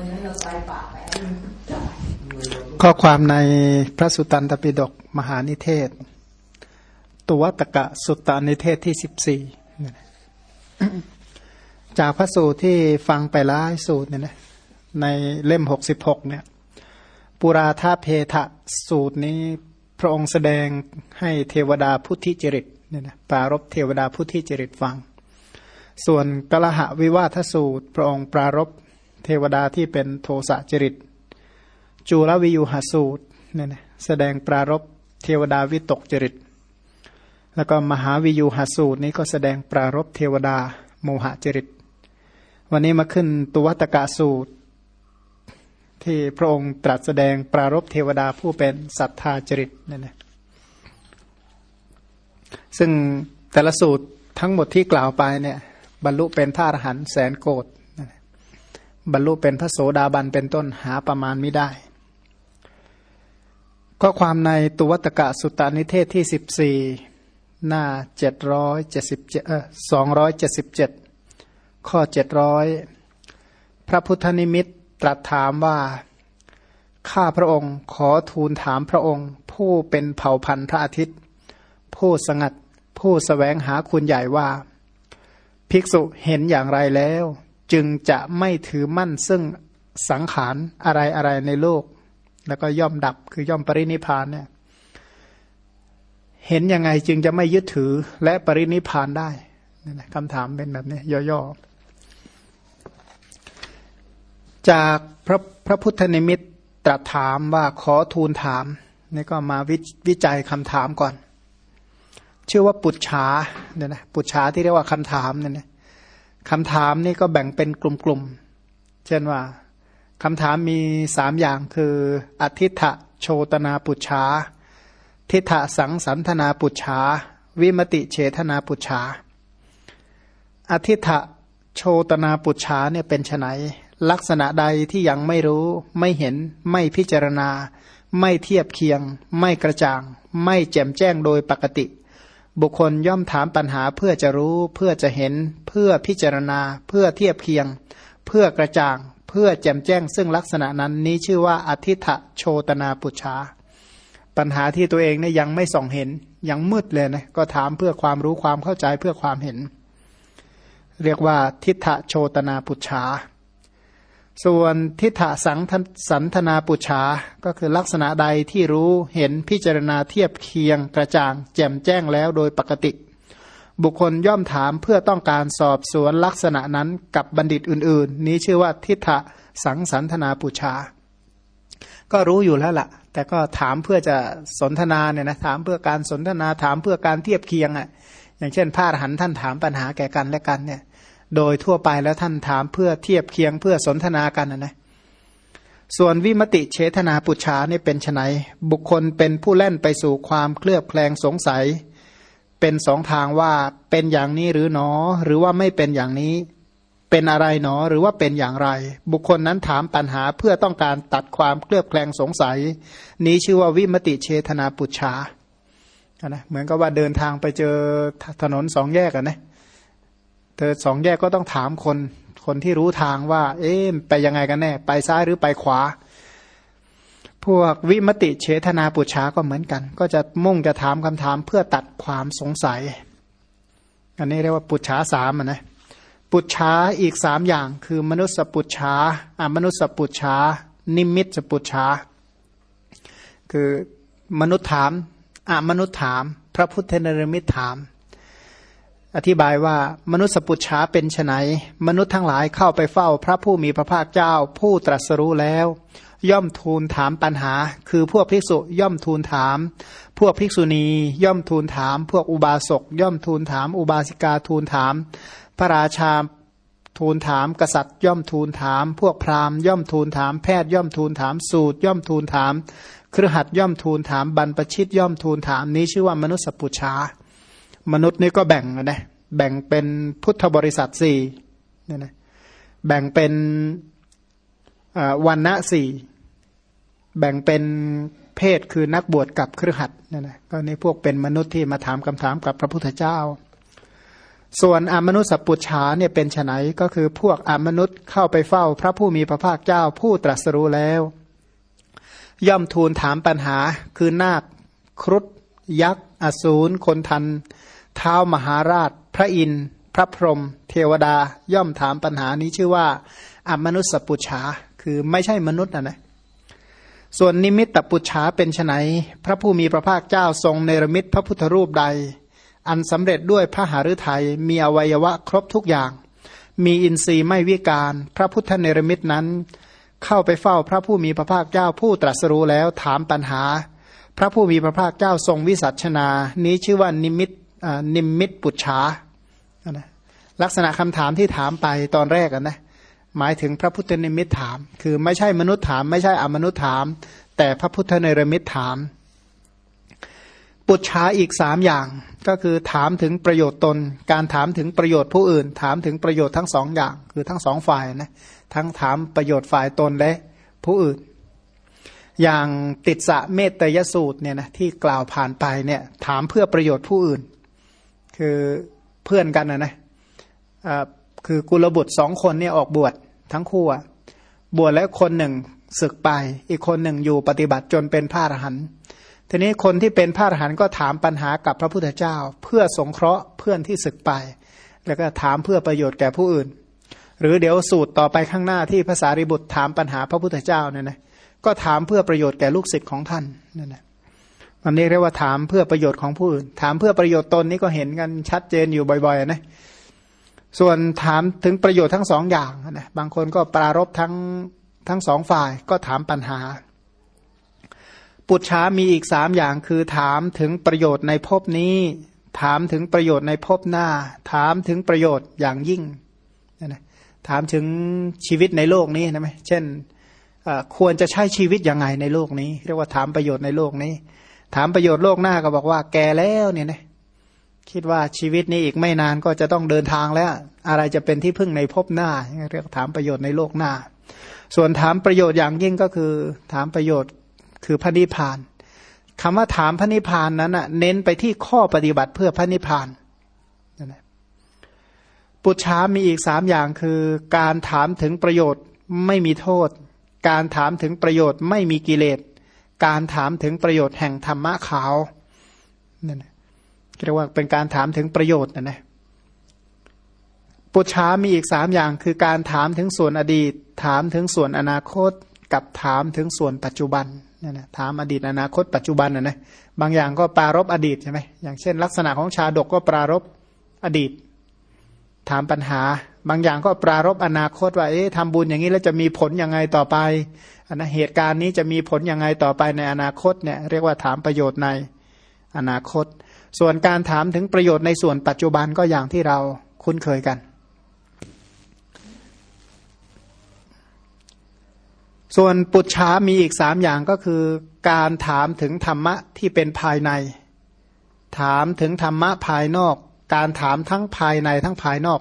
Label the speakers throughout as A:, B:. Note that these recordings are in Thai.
A: วันนั้นเราใส่าไป
B: ข้อความในพระสุตตันตปิฎกมหานิเทศตุวัตกะสุตตานิเทศที่สิบสี่จากพระสูตรที่ฟังไปหลายสูตรเนี่ยนะในเล่มหกสิบหกเนี่ยปุราธาเพทะสูตรนี้พระองค์แสดงให้เทวดาพุทธิจริตเนี่ยนะปรารบเทวดาพุทธิจริตฟัง ส่วนกละหะวิวาทสูตร พระองค์ปรารบ เทวดาที่เป็นโทสะจริต จูลวิยูหสูตรเนี่ยนะแสดงปรารบเทวดาวิตกจริต แล้วก็มหาวิยูหสูตรนี้ก็แสดงปรารบเทวดาโมหจริต วันนี้มาขึ้นตุวัตกะสูตร ที่พระองค์ตรัสแสดงปรารบเทวดาผู้เป็นศรัทธาจริตเนั่นนะซึ่งแต่ละสูตรทั้งหมดที่กล่าวไปเนี่ยบรรลุเป็นพระอรหันต์แสนโกด บรรลุเป็นพระโสดาบันเป็นต้นหาประมาณไม่ได้ ข้อความในตุวัตกะสุตตานิเทศที่สิบสี่หน้าเจ็ดร้อยเจ็ดสิบเจ็ดเออสองร้อยเจ็ดสิบเจ็ดข้อเจ็ดร้อยพระพุทธนิมิตตรัสถามว่า ข้าพระองค์ขอทูลถามพระองค์ ผู้เป็นเผ่าพันธุ์พระอาทิตย์ ผู้สงัดผู้สแสวงหาคุณใหญ่ว่า ภิกษุเห็นอย่างไรแล้ว จึงจะไม่ถือมั่นซึ่งสังขารอะไรอะไรในโลก แล้วก็ย่อมดับคือย่อมปรินิพานเนี่ยเห็นยังไงจึงจะไม่ยึดถือและปรินิพานได้นี่นะคำถามเป็นแบบนี้ย่อๆ จากพระพระพุทธนิมิตตรัสถามว่าขอทูลถามนี่ก็มาวิวจัยคำถามก่อน ชื่อว่าปุจฉาเนี่ยนะปุจฉาที่เรียกว่าคำถามเนี่ยนะ คำถามนี่ก็แบ่งเป็นกลุ่มๆ เช่นว่าคำถามมีสามอย่างคืออธิฐะโชตนาปุจฉาทิฏฐสังสันธนาปุจฉาวิมติเฉทนาปุจฉาอธิฐะโชตนาปุจฉาเนี่ยเป็นไนลักษณะใดที่ยังไม่รู้ ไม่เห็น ไม่พิจารณา ไม่เทียบเคียง ไม่กระจ่าง ไม่แจ่มแจ้งโดยปกติ บุคคลย่อมถามปัญหาเพื่อจะรู้เพื่อจะเห็น เพื่อพิจารณา เพื่อเทียบเคียง เพื่อกระจ่าง เพื่อแจ่มแจ้ง ซึ่งลักษณะนั้นนี้ชื่อว่าอธิฐะโชตนาปุจฉาปัญหาที่ตัวเองเนี่ยยังไม่ส่องเห็นยังมืดเลยนะก็ถามเพื่อความรู้ความเข้าใจเพื่อความเห็น เรียกว่าทิฏฐโชตนาปุจฉา ส่วนทิฏฐสังสันธนาปุจฉาก็คือลักษณะใดที่รู้เห็นพิจารณาเทียบเคียงกระจ่าง แจ่มแจ้งแล้วโดยปกติ บุคคลย่อมถามเพื่อต้องการสอบสวนลักษณะนั้นกับบัณฑิตอื่น ๆ นี้ชื่อว่าทิฏฐสังสันธนาปุจฉาก็รู้อยู่แล้วละ่ะ แต่ก็ถามเพื่อจะสนทนาเนี่ยนะถามเพื่อการสนทนาถามเพื่อการเทียบเคียงอะ่ะ อย่างเช่นพระอรหันต์ท่านถามปัญหาแก่กันและกันเนี่ย โดยทั่วไปแล้วท่านถามเพื่อเทียบเคียงเพื่อสนทนากันนะนะส่วนวิมติเชทนาปุจฉานี่เป็นไนบุคคลเป็นผู้เล่นไปสู่ความเคลือบแคลงสงสัย เป็นสองทางว่าเป็นอย่างนี้หรือหนอ หรือว่าไม่เป็นอย่างนี้ เป็นอะไรหนอหรือว่าเป็นอย่างไร บุคคลนั้นถามปัญหาเพื่อต้องการตัดความเคลือบแคลงสงสัย นี้ชื่อว่าวิมติเชทนาปุจฉานะเหมือนกับว่าเดินทางไปเจอถนนสองแยกกันนะ เธอสองแยกก็ต้องถามคนคนที่รู้ทางว่า เอ๊ะไปยังไงกันแน่ ไปซ้ายหรือไปขวา พวกวิมติเฉทนาปุชาก็เหมือนกัน ก็จะมุ่งจะถามคำถามเพื่อตัดความสงสัย อันนี้เรียกว่าปุชาสามนะปุชาอีกสามอย่างคือมนุษย์ปุชาอามนุษย์ปุชา นิมิตสปุชา คือมนุษย์ถามอามนุษย์ถาม พระพุทธนรมิตถาม อธิบายว่ามนุษย์สปุชาเป็นไนมนุษย์ทั้งหลายเข้าไปเฝ้าพระผู้มีพระภาคเจ้า ผู้ตรัสรู้แล้ว ย่อมทูลถามปัญหา คือพวกภิกษุย่อมทูลถาม พวกภิกษุณีย่อมทูลถาม พวกอุบาสกย่อมทูลถาม อุบาสิกาทูลถาม พระราชาทูลถาม กษัตริย์ย่อมทูลถาม พวกพราหมณ์ย่อมทูลถาม แพทย์ย่อมทูลถามสูตรย่อมทูลถาม เครือขัดย่อมทูลถามบรรพชิตย่อมทูลถามนี้ชื่อว่ามนุษย์สปุชา มนุษย์นี่ก็แบ่งนะแบ่งเป็นพุทธบริษัทสี่เนี่ยนะแบ่งเป็นวันณะสี่แบ่งเป็นเพศคือนักบวชกับเครือขัดเนี่ยนะก็นี่พวกเป็นมนุษย์ที่มาถามคำถามกับพระพุทธเจ้า ส่วนอมนุษย์สัพปุชาเนี่ยเป็นไนก็คือพวกอมนุษย์เข้าไปเฝ้าพระผู้มีพระภาคเจ้าผู้ตรัสรู้แล้ว ย่อมทูลถามปัญหาคือนาคครุฑยักษ์ อสูรคนธรรพ์ ท้าวมหาราช พระอินทร์ พระพรหมเทวดาย่อมถามปัญหานี้ชื่อว่าอมนุสสปุจฉาคือไม่ใช่มนุษย์นะนะส่วนนิมมิตปุจฉาเป็นไนพระผู้มีพระภาคเจ้าทรงเนรมิตพระพุทธรูปใด อันสำเร็จด้วยพระหฤทัยมีอวัยวะครบทุกอย่าง มีอินทรีย์ไม่วิการ พระพุทธเนรมิตนั้น เข้าไปเฝ้าพระผู้มีพระภาคเจ้าผู้ตรัสรู้แล้วถามปัญหา พระผู้มีพระภาคเจ้าทรงวิสัชนา นี้ชื่อว่านิมิต นิมิตปุชาลักษณะคำถามที่ถามไปตอนแรกนะหมายถึงพระพุทธนิมิตถาม คือไม่ใช่มนุษย์ถาม ไม่ใช่อมนุษย์ถาม แต่พระพุทธเนรมิตถาม ปุจฉาอีกสามอย่าง ก็คือถามถึงประโยชน์ตน การถามถึงประโยชน์ผู้อื่น ถามถึงประโยชน์ทั้งสองอย่าง คือทั้งสองฝ่ายนะทั้งถามประโยชน์ฝ่ายตนและผู้อื่น อย่างติดสะเมตยสูตรเนี่ยนะที่กล่าวผ่านไปเนี่ยถามเพื่อประโยชน์ผู้อื่น คือเพื่อนกันนะนะคือกุลบุตรสองคนเนี่ยออกบวชทั้งคู่อะบวชแล้วคนหนึ่งศึกไป อีกคนหนึ่งอยู่ปฏิบัติจนเป็นพระอรหันต์ทีนี้คนที่เป็นพระอรหันต์ก็ถามปัญหากับพระพุทธเจ้า เพื่อสงเคราะห์เพื่อนที่ศึกไป แล้วก็ถามเพื่อประโยชน์แก่ผู้อื่น หรือเดี๋ยวสูตรต่อไปข้างหน้าที่ภาษาริบุตรถามปัญหาพระพุทธเจ้าเนี่ยนะก็ถามเพื่อประโยชน์แก่ลูกศิษย์ของท่านนั่นแหละ อันนี้เรียกว่าถามเพื่อประโยชน์ของผู้อื่น ถามเพื่อประโยชน์ตนนี่ก็เห็นกันชัดเจนอยู่บ่อยๆนะส่วนถามถึงประโยชน์ทั้งสองอย่างนะบางคนก็ปรารบทั้งทั้งสองฝ่ายก็ถามปัญหา ปุจฉามีอีกสามอย่างคือถามถึงประโยชน์ในภพนี้ ถามถึงประโยชน์ในภพหน้า ถามถึงประโยชน์อย่างยิ่งนะถามถึงชีวิตในโลกนี้นะไหมเช่นควรจะใช้ชีวิตยังไงในโลกนี้ เรียกว่าถามประโยชน์ในโลกนี้ ถามประโยชน์โลกหน้าก็บอกว่าแก่แล้วเนี่ยนะคิดว่าชีวิตนี้อีกไม่นานก็จะต้องเดินทางแล้ว อะไรจะเป็นที่พึ่งในภพหน้าเรียกถามประโยชน์ในโลกหน้า ส่วนถามประโยชน์อย่างยิ่งก็คือ ถามประโยชน์คือพระนิพพานคำว่าถามพระนิพพานนั้นเน้นไปที่ข้อปฏิบัติเพื่อพระนิพพานปุจฉามีอีกสามอย่างคือ การถามถึงประโยชน์ไม่มีโทษ การถามถึงประโยชน์ไม่มีกิเลส การถามถึงประโยชน์แห่งธรรมะขาวนั่นเรียกว่าเป็นการถามถึงประโยชน์นะนะปุชามีอีกสามอย่างคือการถามถึงส่วนอดีต ถามถึงส่วนอนาคต กับถามถึงส่วนปัจจุบันนี่นะถามอดีตอนาคตปัจจุบันนะนะบางอย่างก็ปรารบอดีตใช่ไหมอย่างเช่น ลักษณะของชาดกก็ปรารบอดีต ถามปัญหา บางอย่างก็ปรารบอนาคตว่าเอ๊ะทำบุญอย่างนี้แล้วจะมีผลยังไงต่อไปอันนะเหตุการณ์นี้จะมีผลยังไงต่อไปในอนาคตเนี่ยเรียกว่าถามประโยชน์ในอนาคต ส่วนการถามถึงประโยชน์ในส่วนปัจจุบันก็อย่างที่เราคุ้นเคยกัน ส่วนปุจฉามีอีกสามอย่างก็คือ การถามถึงธรรมะที่เป็นภายใน ถามถึงธรรมะภายนอก การถามทั้งภายในทั้งภายนอก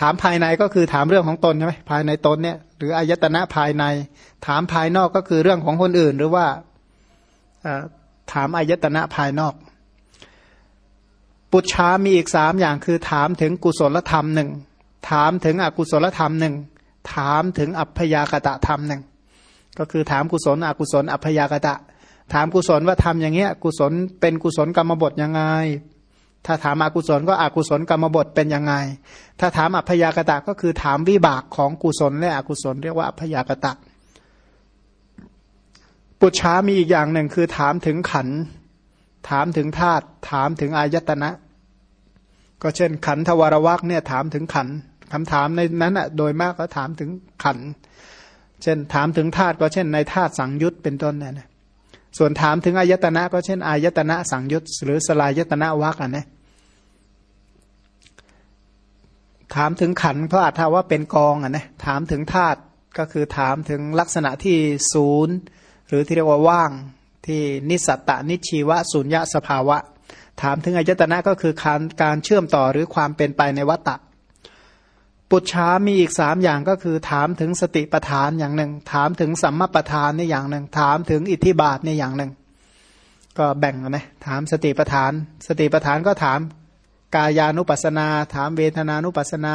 B: ถามภายในก็คือถามเรื่องของตนใช่ไหมภายในตนเนี่ย หรืออายตนะภายใน ถามภายนอกก็คือเรื่องของคนอื่น หรือว่าถามอายตนะภายนอก ปุชามีอีกสามอย่างคือถามถึงกุศลธรรมหนึ่งถามถึงอกุศลธรรมหนึ่งถามถึงอัพยากตะธรรมหนึ่งก็คือถามกุศลอกุศล อัพยากตะ ถามกุศลว่าทำอย่างเงี้ย กุศลเป็นกุศลกรรมบทยังไง ถ้าถามอากุศลก็อกุศลกรรมบทเป็นยังไง ถ้าถามอัพยากตะก็คือถามวิบากของกุศลและอกุศลเรียกว่าอัพยากตะ ปุชามีอีกอย่างหนึ่งคือถามถึงขัน ถามถึงธาตุ ถามถึงอายตนะ ก็เช่น ขันทวารวักเนี่ยถามถึงขันคำถามในนั้นอะโดยมากก็ถามถึงขัน เช่นถามถึงธาตุก็เช่นในธาตุสังยุตเป็นต้นเนี่ยนะ ส่วนถามถึงอายตนะ ก็เช่นอายตนะสังยุตหรือสลายตนะวักอะนะถามถึงขันเพราะอาจทว่าเป็นกองอะนะถามถึงธาตุก็คือถามถึงลักษณะที่ศูนย์ หรือที่เรียกว่าว่างที่นิสัตตนิชีวะสุญญาสภาวะ ถามถึงอายตนะก็คือการการเชื่อมต่อหรือความเป็นไปในวัตตะ ปุจฉามีอีกสามอย่างก็คือ ถามถึงสติปทานอย่างหนึ่ง ถามถึงสัมมาปทานในอย่างหนึ่ง ถามถึงอิทธิบาทในอย่างหนึ่ง ก็แบ่งนะถามสติปทาน สติปทานก็ถามกายานุปัสนา ถามเวทนานุปัสนา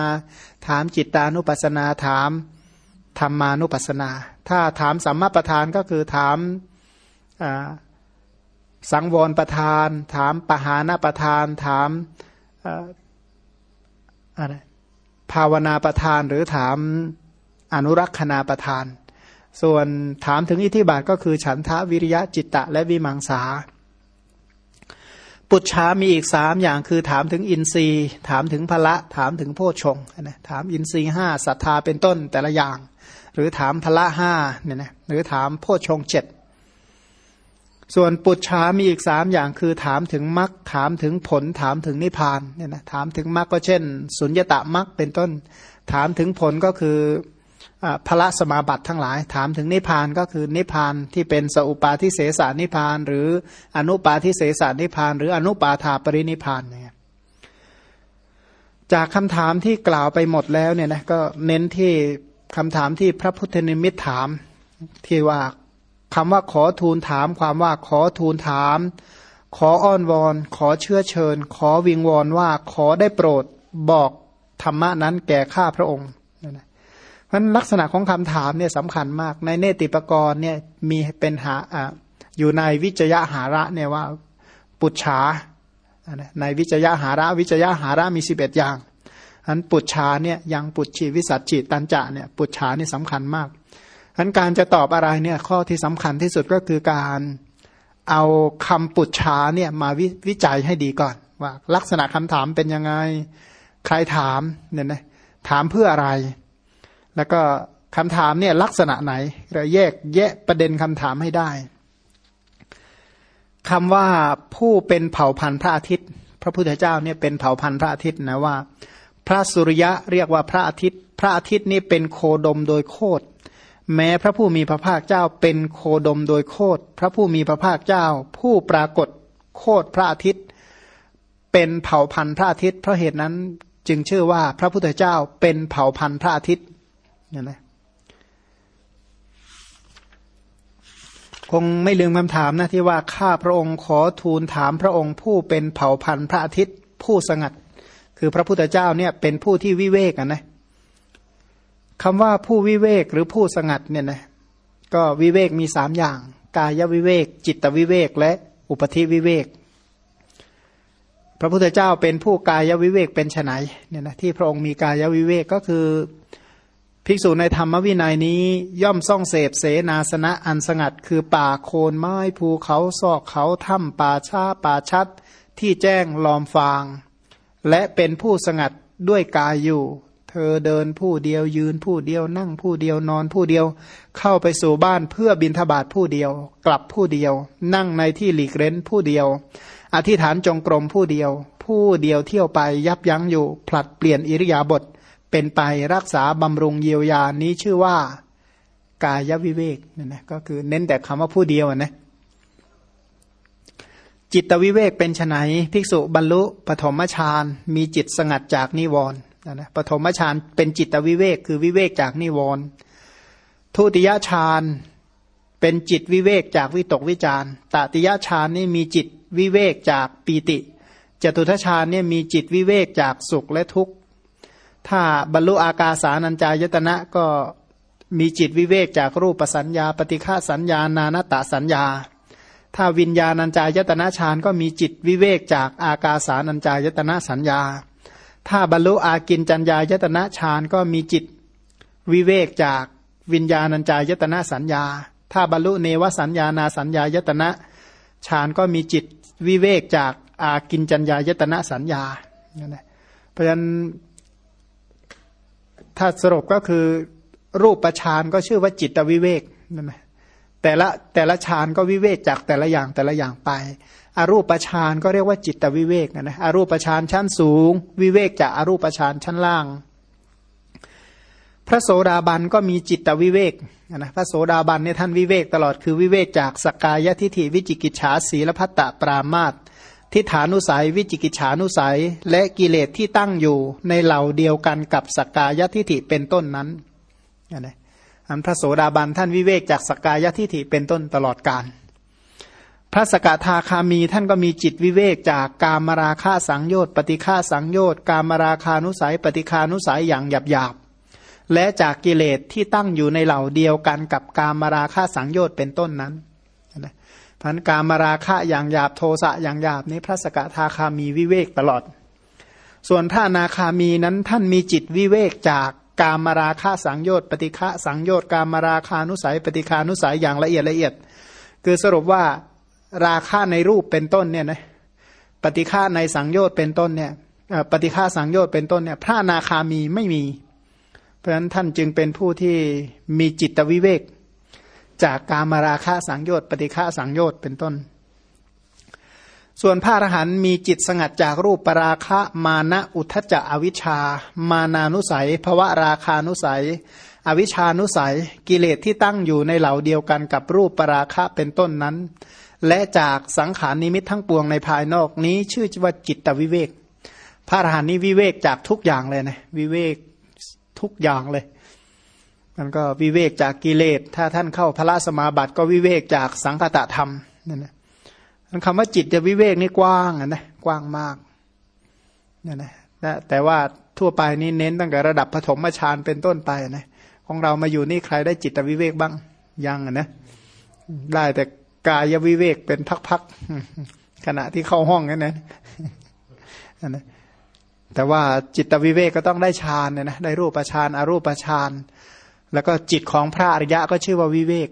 B: ถามจิตานุปัสนา ถามธรรมานุปัสนา ถ้าถามสัมมาประธานก็คือถามสังวรประธาน ถามปหานาประธาน ถามอะไร ภาวนาประธานหรือถามอนุรักษณาประธาน ส่วนถามถึงอิทธิบาทก็คือฉันทะวิริยะจิตตะและวิมังสา ปุจฉามีอีกสามอย่างคือถามถึงอินทรีย์ ถามถึงพละถามถึงโพชงนะถามอินทรีย์ห้าศรัทธาเป็นต้นแต่ละอย่าง หรือถามพละห้าเนี่ยนะหรือถามโพชงเจ็ด ส่วนปุจฉามีอีกสามอย่างคือถามถึงมรรคถามถึงผลถามถึงนิพพานเนี่ยนะถามถึงมรรคก็เช่น สุญญตะมรรคเป็นต้น ถามถึงผลก็คือพระสมาบัติทั้งหลาย ถามถึงนิพพานก็คือนิพพานที่เป็นสอุปาทิเสสานิพพาน หรืออนุปาทิเสสานิพพาน หรืออนุปาธาปรินิพพานเนี่ยจากคำถามที่กล่าวไปหมดแล้วเนี่ยนะก็เน้นที่คำถามที่พระพุทธนิมิตถามที่ว่า คำว่าขอทูลถาม ความว่าขอทูลถาม ขออ้อนวอน ขอเชื่อเชิญ ขอวิงวอนว่าขอได้โปรดบอกธรรมะนั้นแก่ข้าพระองค์เพราะลักษณะของคำถามเนี่ยสำคัญมากในเนติปกรณ์เนี่ยมีเป็นหาอ่าอยู่ในวิจยะหาระเนี่ยว่าปุจฉาในวิจยะหาระวิจยะหาระมีสิบเอ็ดอย่างอันปุจฉาเนี่ยยังปุจฉีวิสัชจิตันจะเนี่ยปุจฉานี่สำคัญมาก อันการจะตอบอะไรเนี่ยข้อที่สำคัญที่สุดก็คือการเอาคำปุจฉาเนี่ยมาววิจัยให้ดีก่อน ว่าลักษณะคำถามเป็นยังไง ใครถามเนี่ยนะถามเพื่ออะไร แล้วก็คำถามเนี่ยลักษณะไหนเราแยกแยะประเด็นคำถามให้ได้คำว่าผู้เป็นเผ่าพันธุ์พระอาทิตย์ พระพุทธเจ้าเนี่ยเป็นเผ่าพันธุ์พระอาทิตย์นะว่า พระสุริยะเรียกว่าพระอาทิตย์ พระอาทิตย์นี่เป็นโคดมโดยโคตร แม้พระผู้มีพระภาคเจ้าเป็นโคดมโดยโคดพระผู้มีพระภาคเจ้า ผู้ปรากฏโคดพระอาทิตย์ เป็นเผ่าพันธุ์พระอาทิตย์ เพราะเหตุนั้นจึงชื่อว่าพระพุทธเจ้าเป็นเผ่าพันธุ์พระอาทิตย์เนี่ยนะคงไม่ลืมคำถามนะที่ว่าข้าพระองค์ขอทูลถามพระองค์ผู้เป็นเผ่าพันธุ์พระอาทิตย์ ผู้สงัด คือพระพุทธเจ้าเนี่ยเป็นผู้ที่วิเวกอะนะ คำว่าผู้วิเวกหรือผู้สงัดเนี่ยนะก็วิเวกมีสามอย่าง กายวิเวก จิตวิเวก และอุปธิวิเวก พระพุทธเจ้าเป็นผู้กายวิเวกเป็นไนเนี่ยนะที่พระองค์มีกายวิเวกก็คือภิกษุในธรรมวินัยนี้ย่อมซ่องเสพเสนาสนะอันสงัด คือป่าโคนไม้ภูเขาซอกเขาถ้ำป่าช้าป่าชัด ที่แจ้งลอมฟาง และเป็นผู้สงัดด้วยกายอยู่ ธอเดินผู้เดียวยืนผู้เดียวนั่งผู้เดียวนอนผู้เดียว เข้าไปสู่บ้านเพื่อบินทบาทผู้เดียว กลับผู้เดียว นั่งในที่หลีกเร้นผู้เดียว อธิษฐานจงกรมผู้เดียว ผู้เดียวเที่ยวไปยับยั้งอยู่ ผลัดเปลี่ยนอิริยาบถเป็นไปรักษาบำรุงเยียวยานี้ชื่อว่า กายวิเวกนี่นะก็คือเน้นแต่คำว่าผู้เดียวนะจิตวิเวกเป็นไนภิกษุบรรลุปฐมฌานมีจิตสงัดจากนิวรณ์ นะนะปฐมฌานเป็นจิตวิเวกคือวิเวกจากนิวรณ์ทุติยฌานเป็นจิตวิเวกจากวิตกวิจารตติยฌานนี่มีจิตวิเวกจากปีติจตุทชานเนี่ยมีจิตวิเวกจากสุขและทุกข์ ถ้าบรรลุอากาสานัญจายตนะก็มีจิตวิเวกจากรูปสัญญา ปฏิฆาสัญญา นานตาสัญญา ถ้าวิญญาณัญจายตนะฌานก็มีจิตวิเวกจากอากาสานัญจายตนะสัญญา ถ้าบรรลุอากินจัญญายตนะฌานก็มีจิตวิเวกจากวิญญาณัญจายตนะสัญญา ถ้าบรรลุเนวสัญญานาสัญญายตนะฌานก็มีจิตวิเวกจากอากินจัญญายตนะสัญญาเพราะฉะนั้นถ้าสรุปก็คือรูปประชานก็ชื่อว่าจิตวิเวกนั่นแหละแต่ละแต่ละฌานก็วิเวกจากแต่ละอย่างแต่ละอย่างไป อรูปฌานก็เรียกว่าจิตวิเวกนะอรูปฌานชั้นสูง วิเวกจากอรูปฌานชั้นล่าง พระโสดาบันก็มีจิตวิเวกนะพระโสดาบันเนี่ยท่านวิเวกตลอดคือวิเวกจากสกายทิฏฐิวิจิกิจฉาสีลพัตตปรามาตทิฏฐานุสัย วิจิกิจฉานุสัย และกิเลสที่ตั้งอยู่ในเหล่าเดียวกันกับสกายทิฏฐิเป็นต้นนั้นนะอันพระโสดาบันท่านวิเวกจากสกายทิฏฐิเป็นต้นตลอดกาล พระสกทาคามีท่านก็มีจิตวิเวกจากกามราคาสังโยชน์ปฏิฆาสังโยชน์กามราคานุสัย ปฏิคานุสัยอย่างหยาบหยาบและจากกิเลสที่ตั้งอยู่ในเหล่าเดียวกันกับกามราคาสังโยชน์เป็นต้นนั้นนะพันกามราคะอย่างหยาบโทสะอย่างหยาบนี้พระสกทาคามีวิเวกตลอด ส่วนพระนาคามีนั้นท่านมีจิตวิเวกจากกามราคาสังโยชน์ปฏิฆะสังโยชน์กามราคานุสัย ปฏิคานุสัยอย่างละเอียดละเอียด คือสรุปว่า ราคาในรูปเป็นต้นเนี่ยนะปฏิฆาในสังโยชน์เป็นต้นเนี่ยปฏิฆาสังโยชน์เป็นต้นเนี่ยพระนาคามีไม่มี เพราะฉะนั้นท่านจึงเป็นผู้ที่มีจิตวิเวก จากกามราคาสังโยชน์ปฏิฆาสังโยชน์เป็นต้น ส่วนพระอรหันต์มีจิตสงัดจากรูปปราคะมานะอุทจจะอวิชา มานานุสัยภวะราคานุสัย อวิชานุสัยกิเลสที่ตั้งอยู่ในเหล่าเดียวกันกับรูปปราคะเป็นต้นนั้น และจากสังขารนิมิตทั้งปวงในภายนอกนี้ชื่อว่าจิตวิเวก พระอรหันต์นี้วิเวกจากทุกอย่างเลยนะวิเวกทุกอย่างเลยมันก็วิเวกจากกิเลส ถ้าท่านเข้าพระสมาบัติก็วิเวกจากสังคตะธรรมนั่นนะคำว่าจิตจะวิเวกนี่กว้างนะกว้างมากนี่นะแต่ว่าทั่วไปนี่เน้นตั้งแต่ระดับปฐมฌานเป็นต้นไปนะของเรามาอยู่นี่ใครได้จิตวิเวกบ้างยังนะได้แต่ กายวิเวกเป็นพักๆขณะที่เข้าห้องนั่นนะแต่ว่าจิตวิเวกก็ต้องได้ฌานเนี่ยนะได้รูปฌานอารูปฌานแล้วก็จิตของพระอริยะก็ชื่อว่าวิเวก